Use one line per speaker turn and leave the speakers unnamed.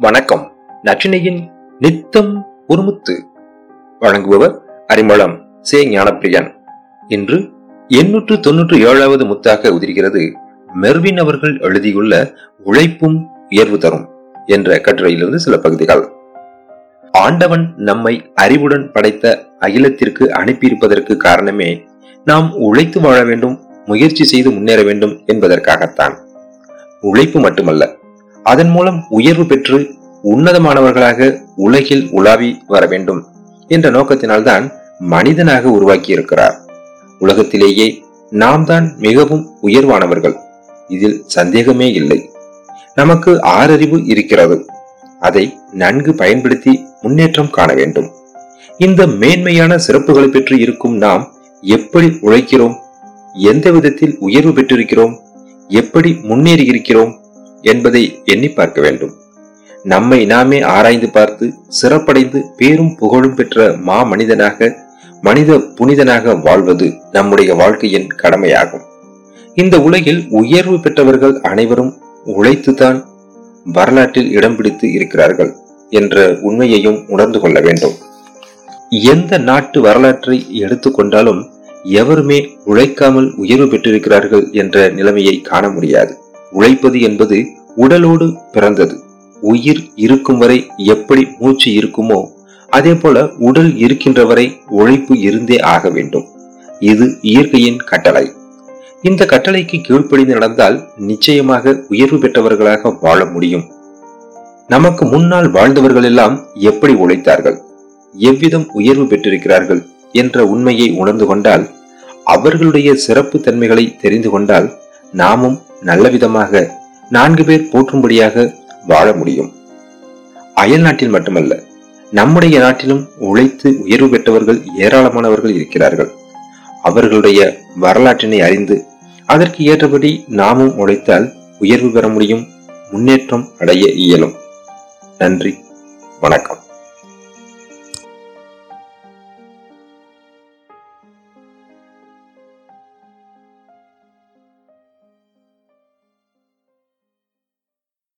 வணக்கம். நச்சினையின் நித்தம் ஒருமுத்து வழங்குபவர் அறிமளம் சே ஞானப்பிரியன். இன்று எண்ணூற்று தொன்னூற்று ஏழாவது முத்தாக உதிர்கிறது மெர்வின் அவர்கள் எழுதியுள்ள உழைப்பும் உயர்வு தரும் என்ற கட்டுரையிலிருந்து சில பகுதிகள். ஆண்டவன் நம்மை அறிவுடன் படைத்த அகிலத்திற்கு அனுப்பியிருப்பதற்கு காரணமே நாம் உழைத்து வாழ வேண்டும் முயற்சி செய்து முன்னேற வேண்டும் என்பதற்காகத்தான். உழைப்பு மட்டுமல்ல அதன் மூலம் உயர்வு பெற்று உன்னதமானவர்களாக உலகில் உலாவி வர வேண்டும் என்ற நோக்கத்தினால்தான் மனிதனாக உருவாக்கி இருக்கிறார் உலகத்திலேயே நாம் தான் மிகவும் உயர்வானவர்கள். இதில் சந்தேகமே இல்லை. நமக்கு ஆறறிவு இருக்கிறது. அதை நன்கு பயன்படுத்தி முன்னேற்றம் காண வேண்டும். இந்த மேன்மையான சிறப்புகளை பெற்று இருக்கும் நாம் எப்படி உழைக்கிறோம்? எந்த விதத்தில் உயர்வு பெற்றிருக்கிறோம்? எப்படி முன்னேறி இருக்கிறோம் என்பதை எண்ணி பார்க்க வேண்டும். நம்மை நாமே ஆராய்ந்து பார்த்து சிறப்படைந்து பேரும் புகழும் பெற்ற மா மனிதனாக மனித புனிதனாக வாழ்வது நம்முடைய வாழ்க்கையின் கடமையாகும். இந்த உலகில் உயர்வு பெற்றவர்கள் அனைவரும் உழைத்துதான் வரலாற்றில் இடம் பிடித்து இருக்கிறார்கள் என்ற உண்மையையும் உணர்ந்து கொள்ள வேண்டும். எந்த நாட்டு வரலாற்றை எடுத்துக்கொண்டாலும் எவருமே உழைக்காமல் உயர்வு பெற்றிருக்கிறார்கள் என்ற நிலைமையை காண முடியாது. உழைப்பது என்பது உடலோடு பிறந்தது. உயிர் இருக்கும் வரை எப்படி மூச்சு இருக்குமோ அதே போல உடல் இருக்கின்ற வரை உழைப்பு இருந்தே ஆக வேண்டும். இது இயற்கையின் கட்டளை. இந்த கட்டளைக்கு கீழ்ப்படிந்து நடந்தால் நிச்சயமாக உயர்வு பெற்றவர்களாக வாழ முடியும். நமக்கு முன்னால் வாழ்ந்தவர்கள் எல்லாம் எப்படி உழைத்தார்கள்? எவ்விதம் உயர்வு பெற்றிருக்கிறார்கள் என்ற உண்மையை உணர்ந்து கொண்டால் அவர்களுடைய சிறப்பு தன்மைகளை தெரிந்து கொண்டால் நாமும் நல்ல விதமாக நான்கு பேர் போற்றும்படியாக வாழ முடியும். அயல் நாட்டில் மட்டுமல்ல நம்முடைய நாட்டிலும் உழைத்து உயர்வு பெற்றவர்கள் ஏராளமானவர்கள் இருக்கிறார்கள். அவர்களுடைய வரலாற்றினை அறிந்து அதற்கு ஏற்றபடி நாமும் உழைத்தால் உயர்வு பெற முடியும் முன்னேற்றம் அடைய இயலும். நன்றி வணக்கம்.